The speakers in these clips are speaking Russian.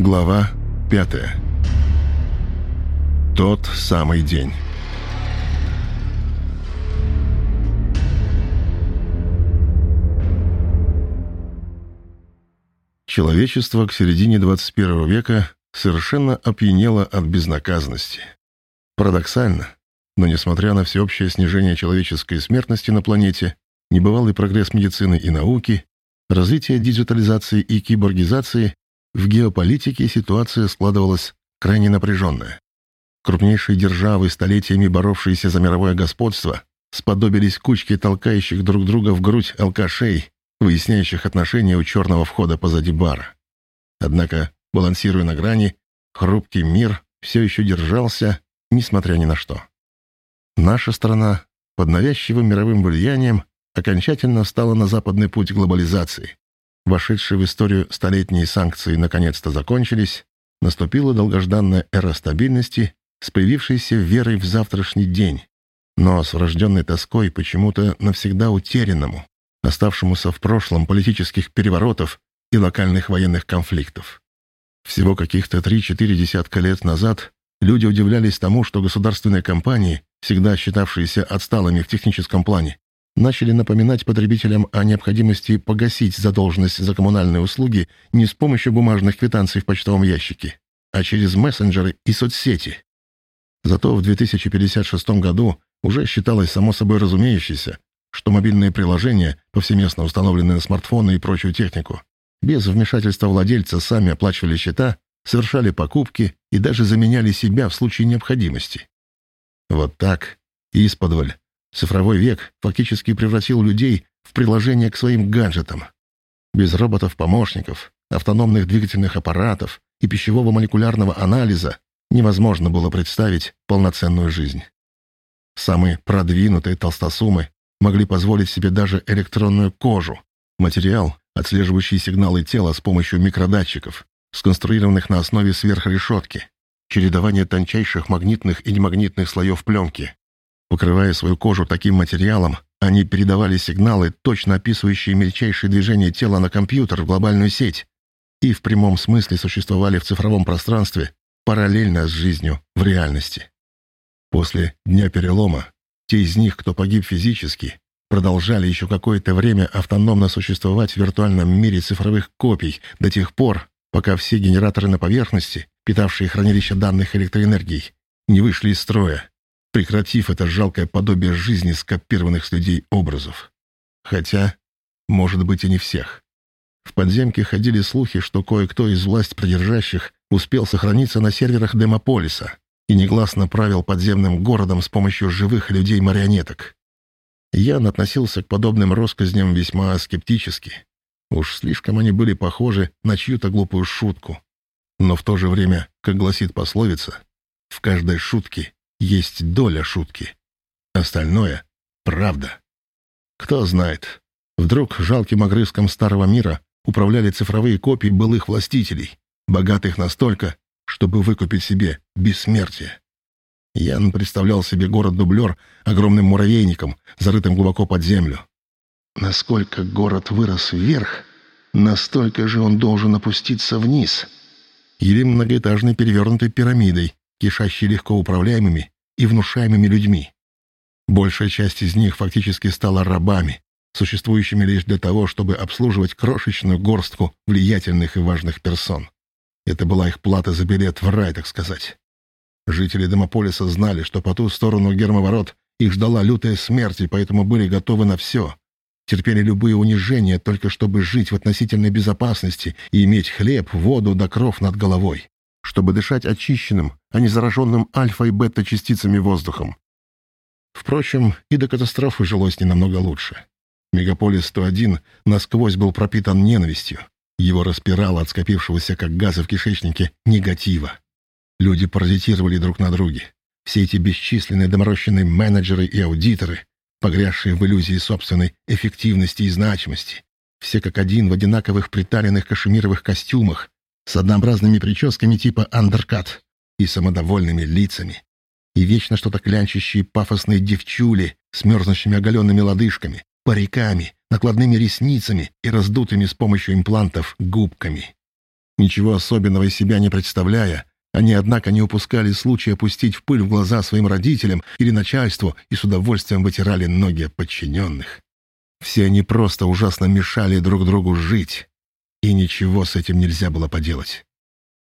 Глава пятая. Тот самый день. Человечество к середине 21 века совершенно опьянело от безнаказанности. Парадоксально, но несмотря на всеобщее снижение человеческой смертности на планете, небывалый прогресс медицины и науки, развитие диджитализации и киборгизации, в геополитике ситуация складывалась крайне напряженная. Крупнейшие державы, столетиями боровшиеся за мировое господство, сподобились кучки толкающих друг друга в грудь алкашей, выясняющих отношения у черного входа позади бара. Однако, балансируя на грани, хрупкий мир все еще держался, несмотря ни на что. Наша страна под навязчивым мировым влиянием окончательно встала на западный путь глобализации. Вошедшие в историю столетние санкции наконец-то закончились, наступила долгожданная эра стабильности с появившейся верой в завтрашний день, но с врожденной тоской почему-то навсегда утерянному, оставшемуся в прошлом политических переворотов и локальных военных конфликтов. Всего каких-то 3-4 десятка лет назад люди удивлялись тому, что государственные компании, всегда считавшиеся отсталыми в техническом плане, начали напоминать потребителям о необходимости погасить задолженность за коммунальные услуги не с помощью бумажных квитанций в почтовом ящике, а через мессенджеры и соцсети. Зато в 2056 году уже считалось само собой разумеющееся, что мобильные приложения, повсеместно установленные на смартфоны и прочую технику, без вмешательства владельца сами оплачивали счета, совершали покупки и даже заменяли себя в случае необходимости. Вот так, исподволь, цифровой век фактически превратил людей в приложение к своим гаджетам. Без роботов-помощников, автономных двигательных аппаратов и пищевого молекулярного анализа невозможно было представить полноценную жизнь. Самые продвинутые толстосумы могли позволить себе даже электронную кожу, материал, отслеживающий сигналы тела с помощью микродатчиков, сконструированных на основе сверхрешетки, чередование тончайших магнитных и немагнитных слоев пленки. Покрывая свою кожу таким материалом, они передавали сигналы, точно описывающие мельчайшие движения тела на компьютер в глобальную сеть, и в прямом смысле существовали в цифровом пространстве параллельно с жизнью в реальности. После Дня Перелома те из них, кто погиб физически, продолжали еще какое-то время автономно существовать в виртуальном мире цифровых копий до тех пор, пока все генераторы на поверхности, питавшие хранилища данных электроэнергии, не вышли из строя, прекратив это жалкое подобие жизни скопированных с людей образов. Хотя, может быть, и не всех. В подземке ходили слухи, что кое-кто из власть придержащих успел сохраниться на серверах Демополиса, и негласно правил подземным городом с помощью живых людей-марионеток. Ян относился к подобным россказням весьма скептически. Уж слишком они были похожи на чью-то глупую шутку. Но в то же время, как гласит пословица, в каждой шутке есть доля шутки. Остальное — правда. Кто знает, вдруг жалким огрызком старого мира управляли цифровые копии былых властителей, богатых настолько, чтобы выкупить себе бессмертие. Ян представлял себе город-дублер огромным муравейником, зарытым глубоко под землю. Насколько город вырос вверх, настолько же он должен опуститься вниз. Или многоэтажной перевернутой пирамидой, кишащей легко управляемыми и внушаемыми людьми. Большая часть из них фактически стала рабами, существующими лишь для того, чтобы обслуживать крошечную горстку влиятельных и важных персон. Это была их плата за билет в рай, так сказать. Жители Демополиса знали, что по ту сторону гермоворот их ждала лютая смерть, и поэтому были готовы на все. Терпели любые унижения, только чтобы жить в относительной безопасности и иметь хлеб, воду да кров над головой. Чтобы дышать очищенным, а не зараженным альфа и бета-частицами воздухом. Впрочем, и до катастрофы жилось не намного лучше. Мегаполис-101 насквозь был пропитан ненавистью. Его распирало от скопившегося, как газы в кишечнике, негатива. Люди паразитировали друг на друге. Все эти бесчисленные доморощенные менеджеры и аудиторы, погрязшие в иллюзии собственной эффективности и значимости. Все как один в одинаковых приталенных кашемировых костюмах, с однообразными прическами типа андеркат и самодовольными лицами. И вечно что-то клянчащие пафосные девчули с мерзнущими оголенными лодыжками, париками, накладными ресницами и раздутыми с помощью имплантов губками. Ничего особенного из себя не представляя, они, однако, не упускали случая пустить в пыль в глаза своим родителям или начальству и с удовольствием вытирали ноги подчиненных. Все они просто ужасно мешали друг другу жить, и ничего с этим нельзя было поделать.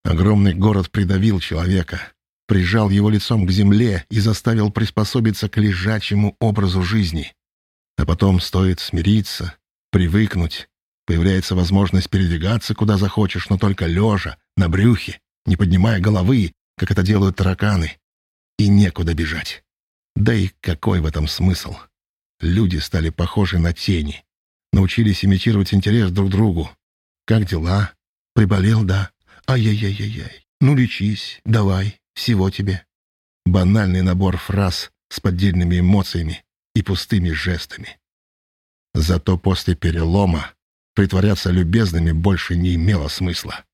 Огромный город придавил человека, прижал его лицом к земле и заставил приспособиться к лежачему образу жизни. А потом стоит смириться, привыкнуть, появляется возможность передвигаться куда захочешь, но только лежа, на брюхе, не поднимая головы, как это делают тараканы. И некуда бежать. Да и какой в этом смысл? Люди стали похожи на тени. Научились имитировать интерес друг к другу. Как дела? Приболел, да? Ай-яй-яй-яй. Ну, лечись, давай, всего тебе. Банальный набор фраз с поддельными эмоциями и пустыми жестами. Зато после перелома притворяться любезными больше не имело смысла.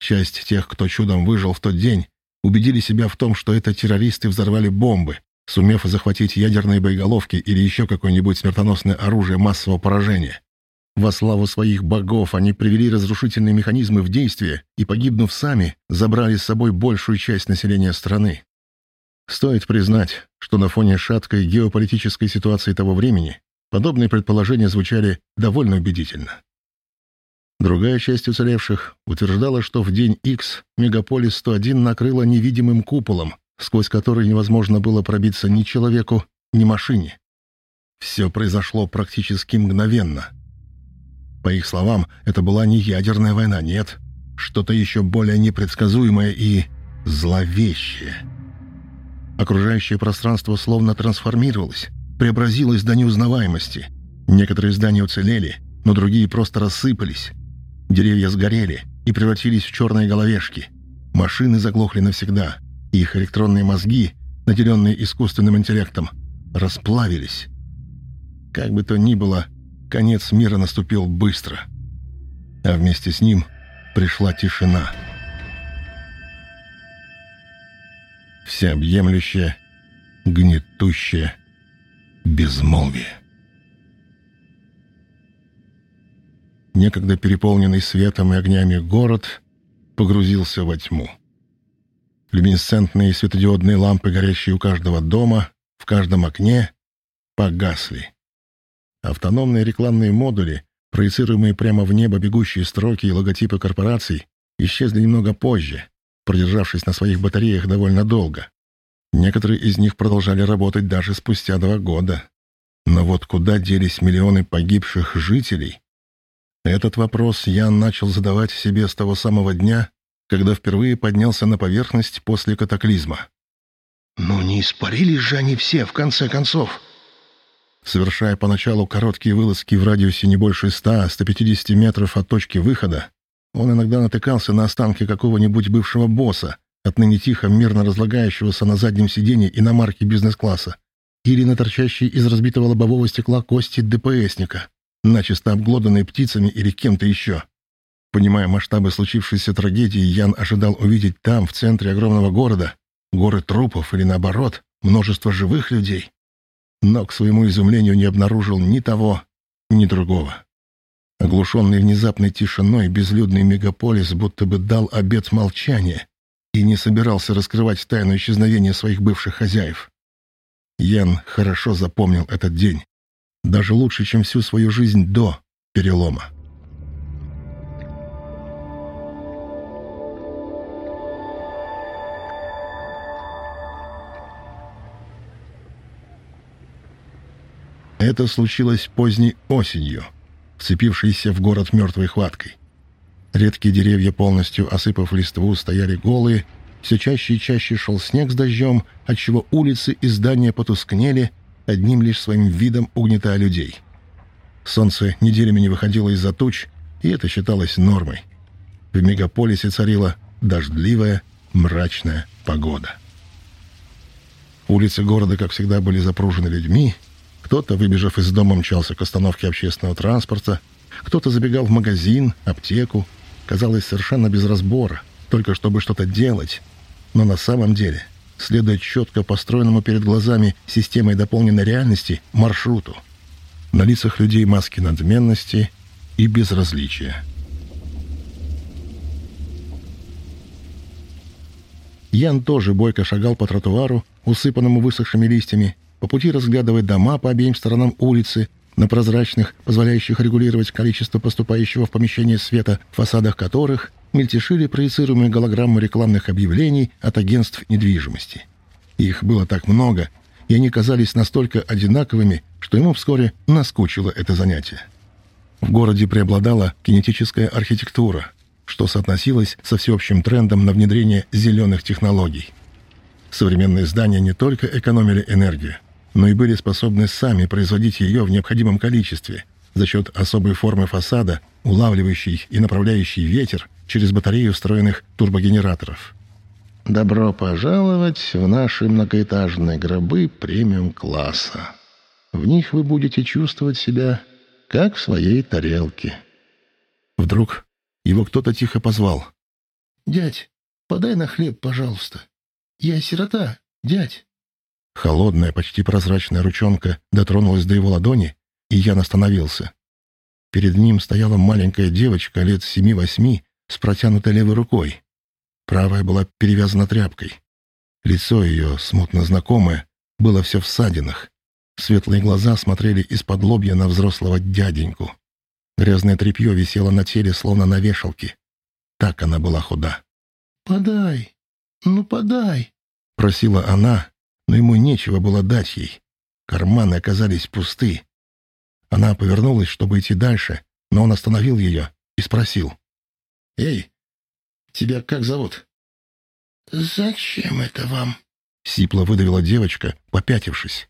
Часть тех, кто чудом выжил в тот день, убедили себя в том, что это террористы взорвали бомбы, сумев захватить ядерные боеголовки или еще какое-нибудь смертоносное оружие массового поражения. Во славу своих богов они привели разрушительные механизмы в действие и, погибнув сами, забрали с собой большую часть населения страны. Стоит признать, что на фоне шаткой геополитической ситуации того времени подобные предположения звучали довольно убедительно. Другая часть уцелевших утверждала, что в день X мегаполис 101 накрыло невидимым куполом, сквозь который невозможно было пробиться ни человеку, ни машине. Все произошло практически мгновенно. По их словам, это была не ядерная война, нет. Что-то еще более непредсказуемое и зловещее. Окружающее пространство словно трансформировалось, преобразилось до неузнаваемости. Некоторые здания уцелели, но другие просто рассыпались. Деревья сгорели и превратились в черные головешки. Машины заглохли навсегда. Их электронные мозги, наделенные искусственным интеллектом, расплавились. Как бы то ни было, конец мира наступил быстро. А вместе с ним пришла тишина. Всеобъемлющее, гнетущее безмолвие. некогда переполненный светом и огнями город погрузился во тьму. Люминесцентные светодиодные лампы, горящие у каждого дома, в каждом окне, погасли. Автономные рекламные модули, проецируемые прямо в небо бегущие строки и логотипы корпораций, исчезли немного позже, продержавшись на своих батареях довольно долго. Некоторые из них продолжали работать даже спустя два года. Но вот куда делись миллионы погибших жителей, этот вопрос я начал задавать себе с того самого дня, когда впервые поднялся на поверхность после катаклизма. «Ну не испарились же они все, в конце концов!» Совершая поначалу короткие вылазки в радиусе не больше 100-150 метров от точки выхода, он иногда натыкался на останки какого-нибудь бывшего босса, отныне тихо, мирно разлагающегося на заднем сиденье иномарки бизнес-класса, или на торчащие из разбитого лобового стекла кости ДПСника начисто обглоданный птицами или кем-то еще. Понимая масштабы случившейся трагедии, Ян ожидал увидеть там, в центре огромного города, горы трупов или, наоборот, множество живых людей. Но, к своему изумлению, не обнаружил ни того, ни другого. Оглушенный внезапной тишиной, безлюдный мегаполис будто бы дал обет молчания и не собирался раскрывать тайну исчезновения своих бывших хозяев. Ян хорошо запомнил этот день даже лучше, чем всю свою жизнь до перелома. Это случилось поздней осенью, вцепившейся в город мертвой хваткой. Редкие деревья, полностью осыпав листву, стояли голые, все чаще и чаще шел снег с дождем, отчего улицы и здания потускнели, одним лишь своим видом угнетая людей. Солнце неделями не выходило из-за туч, и это считалось нормой. В мегаполисе царила дождливая, мрачная погода. Улицы города, как всегда, были запружены людьми. Кто-то, выбежав из дома, мчался к остановке общественного транспорта, кто-то забегал в магазин, аптеку. Казалось, совершенно без разбора, только чтобы что-то делать. Но на самом деле следуя четко построенному перед глазами системой дополненной реальности маршруту. На лицах людей маски надменности и безразличия. Ян тоже бойко шагал по тротуару, усыпанному высохшими листьями, по пути разглядывая дома по обеим сторонам улицы, на прозрачных, позволяющих регулировать количество поступающего в помещение света, фасадах которых мельтешили проецируемые голограммы рекламных объявлений от агентств недвижимости. Их было так много, и они казались настолько одинаковыми, что ему вскоре наскучило это занятие. В городе преобладала кинетическая архитектура, что соотносилось со всеобщим трендом на внедрение зеленых технологий. Современные здания не только экономили энергию, но и были способны сами производить ее в необходимом количестве за счет особой формы фасада, улавливающей и направляющей ветер через батарею встроенных турбогенераторов. «Добро пожаловать в наши многоэтажные гробы премиум-класса. В них вы будете чувствовать себя как в своей тарелке». Вдруг его кто-то тихо позвал. «Дядь, подай на хлеб, пожалуйста. Я сирота, дядь». Холодная, почти прозрачная ручонка дотронулась до его ладони, и Ян остановился. Перед ним стояла маленькая девочка лет семи-восьми с протянутой левой рукой. Правая была перевязана тряпкой. Лицо ее, смутно знакомое, было все в ссадинах. Светлые глаза смотрели из-под лобья на взрослого дяденьку. Грязное тряпье висело на теле, словно на вешалке. Так она была худа. «Подай, ну подай», — просила она, но ему нечего было дать ей. Карманы оказались пусты. Она повернулась, чтобы идти дальше, но он остановил ее и спросил. «Эй, тебя как зовут?» «Зачем это вам?» — сипло выдавила девочка, попятившись.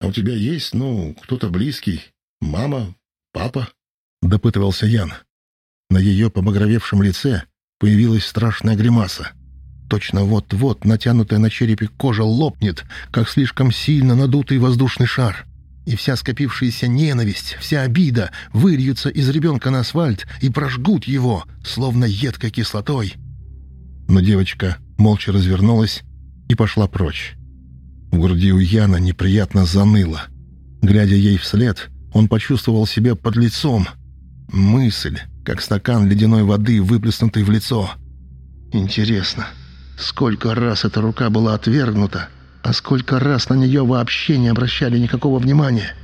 «А у тебя есть, ну, кто-то близкий? Мама? Папа?» — допытывался Ян. На ее побагровевшем лице появилась страшная гримаса. Точно вот-вот натянутая на черепе кожа лопнет, как слишком сильно надутый воздушный шар. И вся скопившаяся ненависть, вся обида выльются из ребенка на асфальт и прожгут его, словно едкой кислотой. Но девочка молча развернулась и пошла прочь. В груди у Яна неприятно заныло. Глядя ей вслед, он почувствовал себя под лицом. Мысль, как стакан ледяной воды, выплеснутый в лицо. «Интересно, Сколько раз эта рука была отвергнута, а сколько раз на нее вообще не обращали никакого внимания.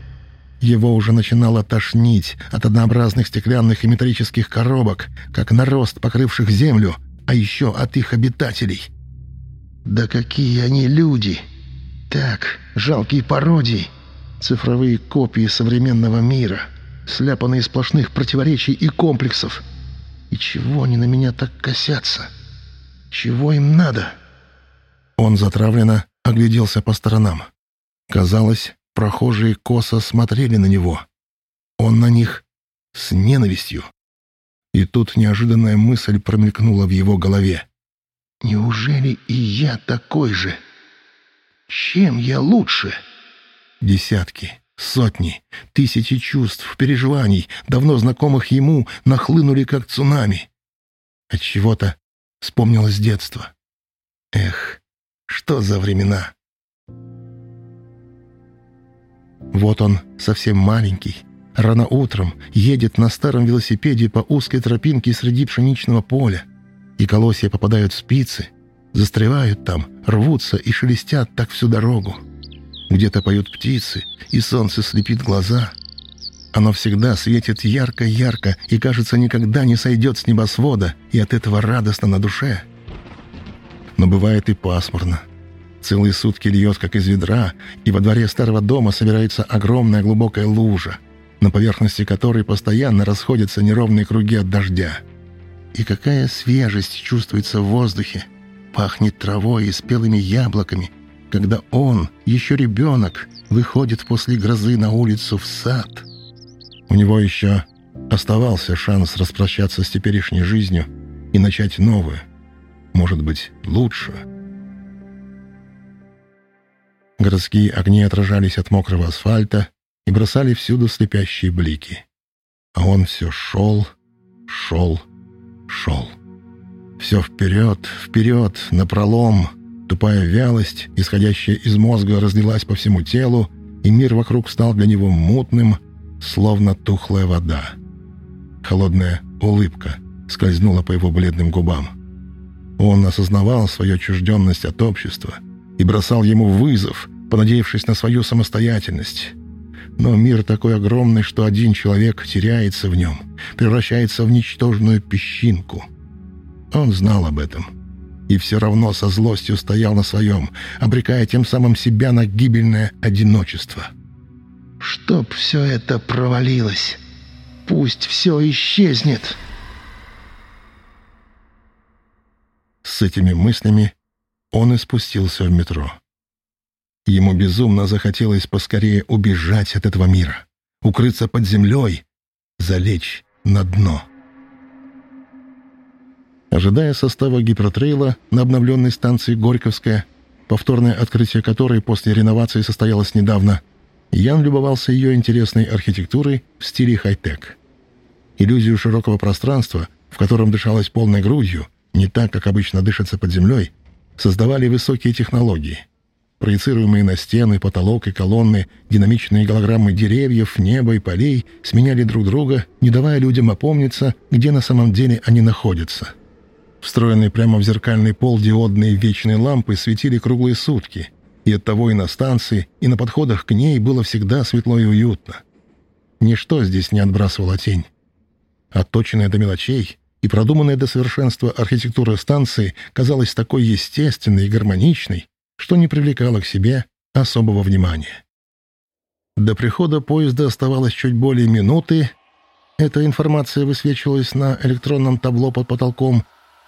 Его уже начинало тошнить от однообразных стеклянных и металлических коробок, как нарост, покрывших землю, а еще от их обитателей. Да какие они люди! Так, жалкие пародии, цифровые копии современного мира, сляпанные сплошных противоречий и комплексов. И чего они на меня так косятся?» Чего им надо?» Он затравленно огляделся по сторонам. Казалось, прохожие косо смотрели на него. Он на них с ненавистью. И тут неожиданная мысль промелькнула в его голове. «Неужели и я такой же? Чем я лучше?» Десятки, сотни, тысячи чувств, переживаний, давно знакомых ему, нахлынули как цунами. От чего то Вспомнилось детство. Эх, что за времена. Вот он, совсем маленький, рано утром едет на старом велосипеде по узкой тропинке среди пшеничного поля, и колосья попадают в спицы, застревают там, рвутся и шелестят так всю дорогу. Где-то поют птицы, и солнце слепит глаза — оно всегда светит ярко-ярко и, кажется, никогда не сойдет с небосвода, и от этого радостно на душе. Но бывает и пасмурно. Целые сутки льет, как из ведра, и во дворе старого дома собирается огромная глубокая лужа, на поверхности которой постоянно расходятся неровные круги от дождя. И какая свежесть чувствуется в воздухе. Пахнет травой и спелыми яблоками, когда он, еще ребенок, выходит после грозы на улицу в сад — у него еще оставался шанс распрощаться с теперешней жизнью и начать новую, может быть, лучшую. Городские огни отражались от мокрого асфальта и бросали всюду слепящие блики. А он все шел, шел, шел. Все вперед, вперед, напролом. Тупая вялость, исходящая из мозга, разлилась по всему телу, и мир вокруг стал для него мутным, словно тухлая вода. Холодная улыбка скользнула по его бледным губам. Он осознавал свою отчужденность от общества и бросал ему вызов, понадеявшись на свою самостоятельность. Но мир такой огромный, что один человек теряется в нем, превращается в ничтожную песчинку. Он знал об этом. И все равно со злостью стоял на своем, обрекая тем самым себя на гибельное одиночество. «Чтоб все это провалилось! Пусть все исчезнет!» С этими мыслями он и спустился в метро. Ему безумно захотелось поскорее убежать от этого мира, укрыться под землей, залечь на дно. Ожидая состава гипертрейла на обновленной станции Горьковская, повторное открытие которой после реновации состоялось недавно, Ян любовался ее интересной архитектурой в стиле хай-тек. Иллюзию широкого пространства, в котором дышалось полной грудью, не так, как обычно дышится под землей, создавали высокие технологии. Проецируемые на стены, потолок и колонны, динамичные голограммы деревьев, неба и полей сменяли друг друга, не давая людям опомниться, где на самом деле они находятся. Встроенные прямо в зеркальный пол диодные вечные лампы светили круглые сутки, и оттого и на станции, и на подходах к ней было всегда светло и уютно. Ничто здесь не отбрасывало тень. Отточенная до мелочей — и продуманная до совершенства архитектура станции казалась такой естественной и гармоничной, что не привлекала к себе особого внимания. До прихода поезда оставалось чуть более минуты. Эта информация высвечивалась на электронном табло под потолком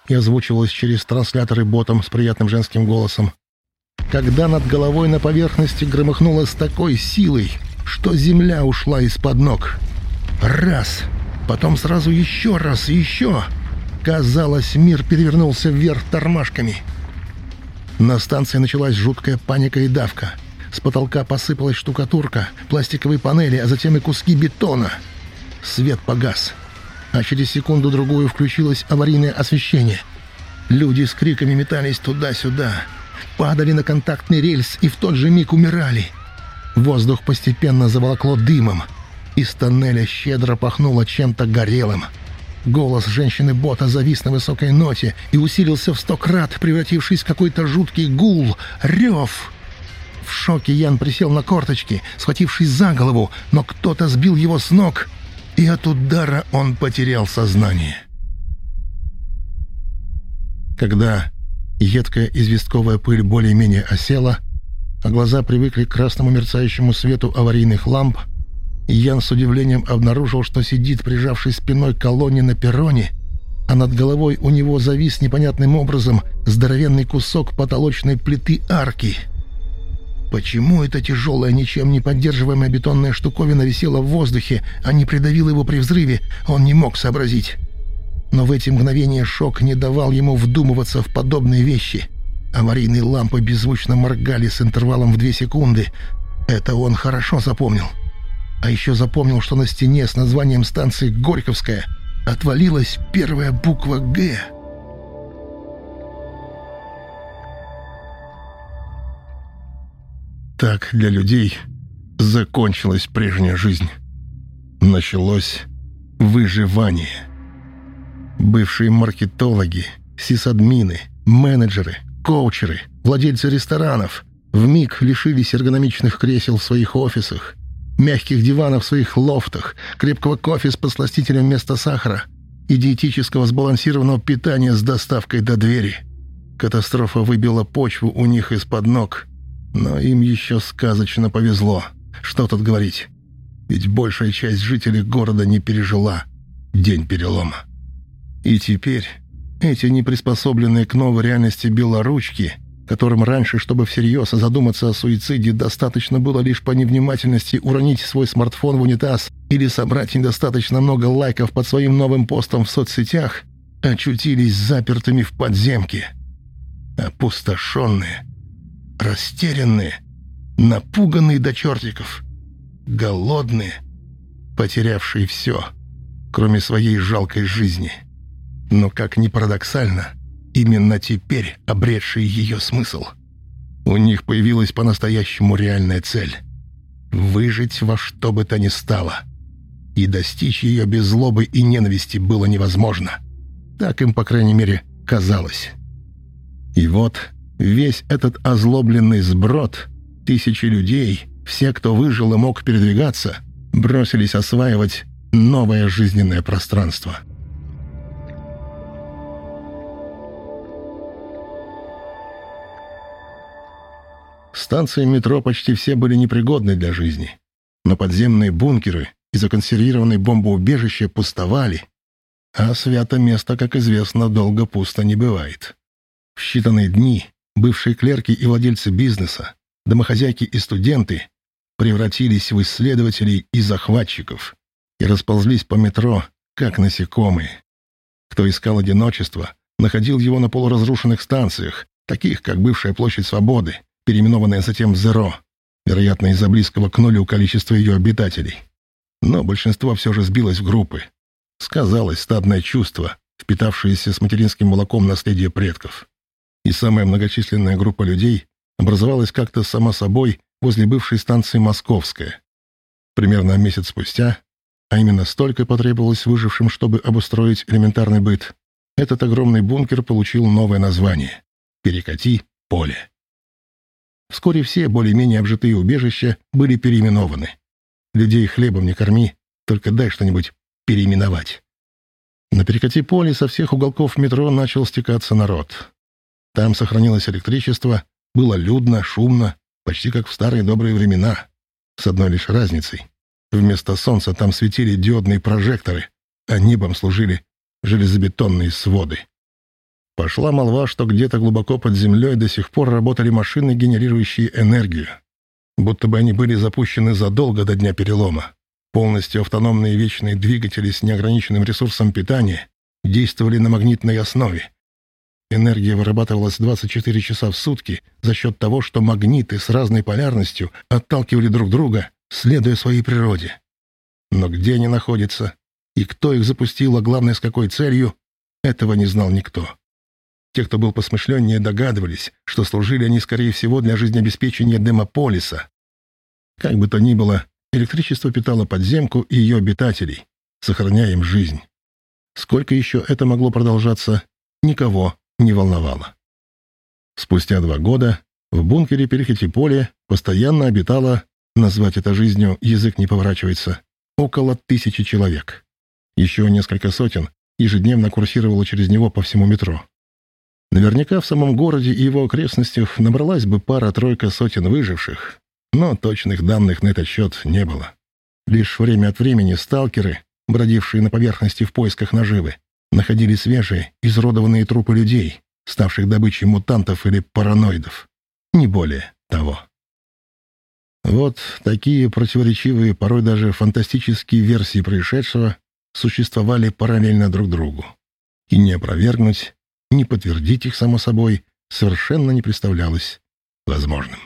и озвучивалась через трансляторы ботом с приятным женским голосом. Когда над головой на поверхности громыхнуло с такой силой, что земля ушла из-под ног. Раз — Потом сразу еще раз и еще. Казалось, мир перевернулся вверх тормашками. На станции началась жуткая паника и давка. С потолка посыпалась штукатурка, пластиковые панели, а затем и куски бетона. Свет погас. А через секунду-другую включилось аварийное освещение. Люди с криками метались туда-сюда. Падали на контактный рельс и в тот же миг умирали. Воздух постепенно заволокло дымом — из тоннеля щедро пахнуло чем-то горелым. Голос женщины-бота завис на высокой ноте и усилился в сто крат, превратившись в какой-то жуткий гул, рев. В шоке Ян присел на корточки, схватившись за голову, но кто-то сбил его с ног, и от удара он потерял сознание. Когда едкая известковая пыль более-менее осела, а глаза привыкли к красному мерцающему свету аварийных ламп, Ян с удивлением обнаружил, что сидит, прижавшись спиной к колонне на перроне, а над головой у него завис непонятным образом здоровенный кусок потолочной плиты арки. Почему эта тяжелая, ничем не поддерживаемая бетонная штуковина висела в воздухе, а не придавила его при взрыве, он не мог сообразить. Но в эти мгновения шок не давал ему вдумываться в подобные вещи. Аварийные лампы беззвучно моргали с интервалом в две секунды. Это он хорошо запомнил. — а еще запомнил, что на стене с названием станции Горьковская отвалилась первая буква «Г». Так для людей закончилась прежняя жизнь. Началось выживание. Бывшие маркетологи, сисадмины, менеджеры, коучеры, владельцы ресторанов вмиг лишились эргономичных кресел в своих офисах, мягких диванов в своих лофтах, крепкого кофе с посластителем вместо сахара и диетического сбалансированного питания с доставкой до двери. Катастрофа выбила почву у них из-под ног, но им еще сказочно повезло. Что тут говорить? Ведь большая часть жителей города не пережила день перелома. И теперь эти неприспособленные к новой реальности белоручки — которым раньше, чтобы всерьез задуматься о суициде, достаточно было лишь по невнимательности уронить свой смартфон в унитаз или собрать недостаточно много лайков под своим новым постом в соцсетях, очутились запертыми в подземке. Опустошенные, растерянные, напуганные до чертиков, голодные, потерявшие все, кроме своей жалкой жизни. Но, как ни парадоксально, именно теперь обретший ее смысл. У них появилась по-настоящему реальная цель — выжить во что бы то ни стало. И достичь ее без злобы и ненависти было невозможно. Так им, по крайней мере, казалось. И вот весь этот озлобленный сброд, тысячи людей, все, кто выжил и мог передвигаться, бросились осваивать новое жизненное пространство. Станции метро почти все были непригодны для жизни. Но подземные бункеры и законсервированные бомбоубежища пустовали. А свято место, как известно, долго пусто не бывает. В считанные дни бывшие клерки и владельцы бизнеса, домохозяйки и студенты превратились в исследователей и захватчиков и расползлись по метро, как насекомые. Кто искал одиночество, находил его на полуразрушенных станциях, таких как бывшая площадь Свободы, переименованная затем в Зеро, вероятно, из-за близкого к нулю количества ее обитателей. Но большинство все же сбилось в группы. Сказалось стадное чувство, впитавшееся с материнским молоком наследие предков. И самая многочисленная группа людей образовалась как-то само собой возле бывшей станции Московская. Примерно месяц спустя, а именно столько потребовалось выжившим, чтобы обустроить элементарный быт, этот огромный бункер получил новое название — «Перекати поле». Вскоре все более-менее обжитые убежища были переименованы. Людей хлебом не корми, только дай что-нибудь переименовать. На перекати поле со всех уголков метро начал стекаться народ. Там сохранилось электричество, было людно, шумно, почти как в старые добрые времена. С одной лишь разницей. Вместо солнца там светили диодные прожекторы, а небом служили железобетонные своды. Пошла молва, что где-то глубоко под землей до сих пор работали машины, генерирующие энергию. Будто бы они были запущены задолго до дня перелома. Полностью автономные вечные двигатели с неограниченным ресурсом питания действовали на магнитной основе. Энергия вырабатывалась 24 часа в сутки за счет того, что магниты с разной полярностью отталкивали друг друга, следуя своей природе. Но где они находятся и кто их запустил, а главное, с какой целью, этого не знал никто. Те, кто был посмышленнее, догадывались, что служили они, скорее всего, для жизнеобеспечения Демополиса. Как бы то ни было, электричество питало подземку и ее обитателей, сохраняя им жизнь. Сколько еще это могло продолжаться, никого не волновало. Спустя два года в бункере Перехитиполе постоянно обитало, назвать это жизнью язык не поворачивается, около тысячи человек. Еще несколько сотен ежедневно курсировало через него по всему метро. Наверняка в самом городе и его окрестностях набралась бы пара-тройка сотен выживших, но точных данных на этот счет не было. Лишь время от времени сталкеры, бродившие на поверхности в поисках наживы, находили свежие, изродованные трупы людей, ставших добычей мутантов или параноидов. Не более того. Вот такие противоречивые, порой даже фантастические версии происшедшего существовали параллельно друг другу. И не опровергнуть, не подтвердить их, само собой, совершенно не представлялось возможным.